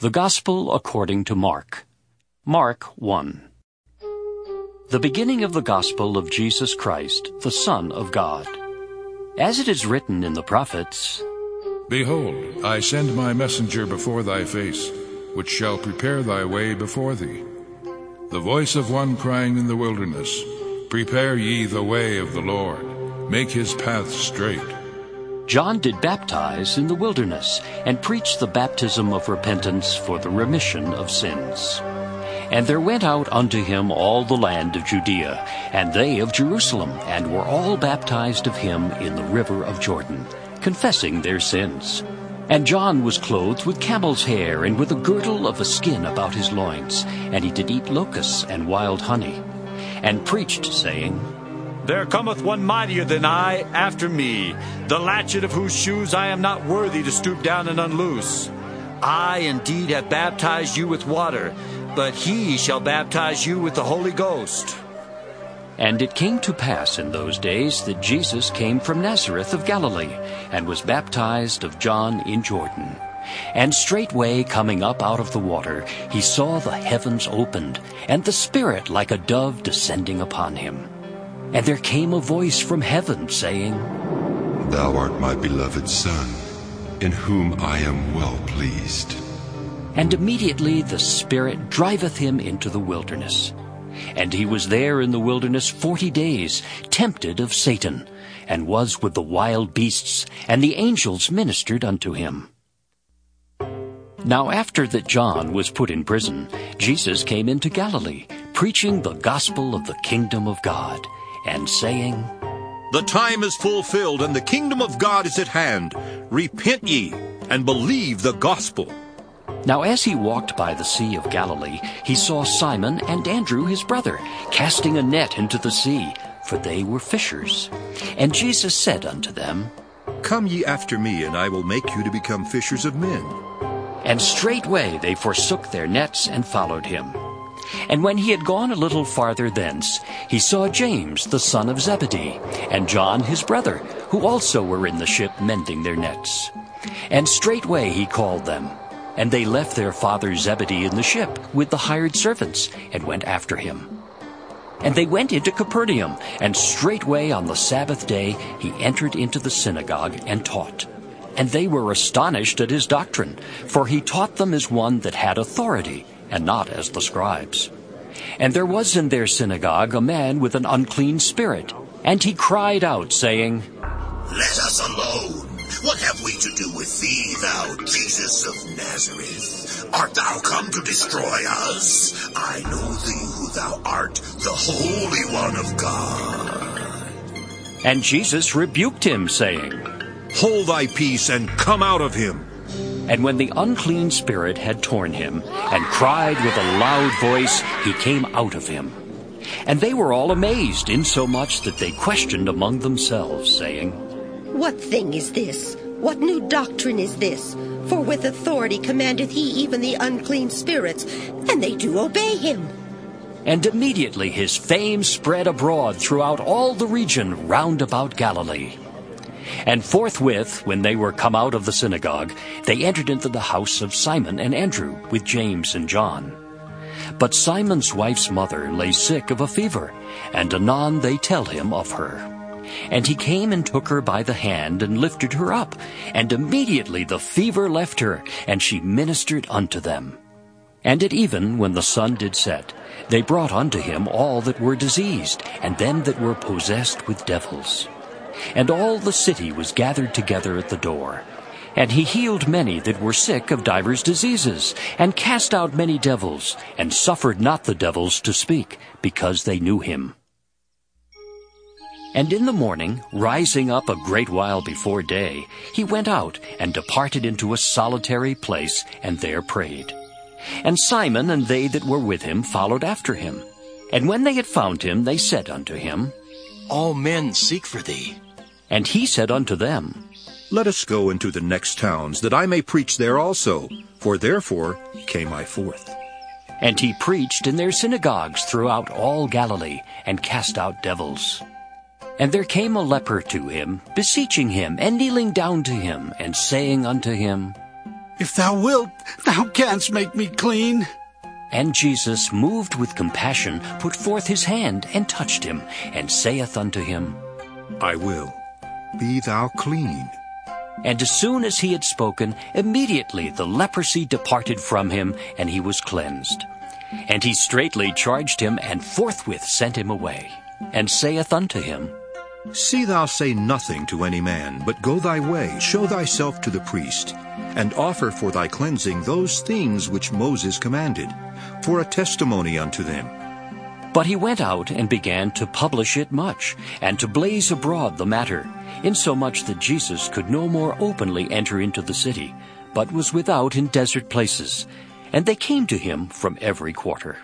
The Gospel according to Mark. Mark 1. The beginning of the Gospel of Jesus Christ, the Son of God. As it is written in the prophets, Behold, I send my messenger before thy face, which shall prepare thy way before thee. The voice of one crying in the wilderness, Prepare ye the way of the Lord, make his path straight. John did baptize in the wilderness, and preached the baptism of repentance for the remission of sins. And there went out unto him all the land of Judea, and they of Jerusalem, and were all baptized of him in the river of Jordan, confessing their sins. And John was clothed with camel's hair, and with a girdle of a skin about his loins, and he did eat locusts and wild honey, and preached, saying, There cometh one mightier than I after me, the latchet of whose shoes I am not worthy to stoop down and unloose. I indeed have baptized you with water, but he shall baptize you with the Holy Ghost. And it came to pass in those days that Jesus came from Nazareth of Galilee, and was baptized of John in Jordan. And straightway coming up out of the water, he saw the heavens opened, and the Spirit like a dove descending upon him. And there came a voice from heaven, saying, Thou art my beloved Son, in whom I am well pleased. And immediately the Spirit driveth him into the wilderness. And he was there in the wilderness forty days, tempted of Satan, and was with the wild beasts, and the angels ministered unto him. Now after that John was put in prison, Jesus came into Galilee, preaching the gospel of the kingdom of God, and saying, The time is fulfilled, and the kingdom of God is at hand. Repent ye, and believe the gospel. Now as he walked by the sea of Galilee, he saw Simon and Andrew his brother, casting a net into the sea, for they were fishers. And Jesus said unto them, Come ye after me, and I will make you to become fishers of men. And straightway they forsook their nets and followed him. And when he had gone a little farther thence, he saw James the son of Zebedee, and John his brother, who also were in the ship mending their nets. And straightway he called them. And they left their father Zebedee in the ship with the hired servants, and went after him. And they went into Capernaum, and straightway on the Sabbath day he entered into the synagogue and taught. And they were astonished at his doctrine, for he taught them as one that had authority, and not as the scribes. And there was in their synagogue a man with an unclean spirit, and he cried out, saying, Let us alone. What have we to do with thee, thou Jesus of Nazareth? Art thou come to destroy us? I know thee who thou art, the Holy One of God. And Jesus rebuked him, saying, Hold thy peace, and come out of him. And when the unclean spirit had torn him, and cried with a loud voice, he came out of him. And they were all amazed, insomuch that they questioned among themselves, saying, What thing is this? What new doctrine is this? For with authority commandeth he even the unclean spirits, and they do obey him. And immediately his fame spread abroad throughout all the region round about Galilee. And forthwith, when they were come out of the synagogue, they entered into the house of Simon and Andrew with James and John. But Simon's wife's mother lay sick of a fever, and anon they tell him of her. And he came and took her by the hand and lifted her up, and immediately the fever left her, and she ministered unto them. And at even when the sun did set, they brought unto him all that were diseased, and them that were possessed with devils. And all the city was gathered together at the door. And he healed many that were sick of divers diseases, and cast out many devils, and suffered not the devils to speak, because they knew him. And in the morning, rising up a great while before day, he went out, and departed into a solitary place, and there prayed. And Simon and they that were with him followed after him. And when they had found him, they said unto him, All men seek for thee. And he said unto them, Let us go into the next towns, that I may preach there also. For therefore came I forth. And he preached in their synagogues throughout all Galilee, and cast out devils. And there came a leper to him, beseeching him, and kneeling down to him, and saying unto him, If thou wilt, thou canst make me clean. And Jesus, moved with compassion, put forth his hand and touched him, and saith unto him, I will. Be thou clean. And as soon as he had spoken, immediately the leprosy departed from him, and he was cleansed. And he straightly charged him, and forthwith sent him away, and saith unto him, See thou say nothing to any man, but go thy way, show thyself to the priest, and offer for thy cleansing those things which Moses commanded, for a testimony unto them. But he went out and began to publish it much, and to blaze abroad the matter, insomuch that Jesus could no more openly enter into the city, but was without in desert places. And they came to him from every quarter.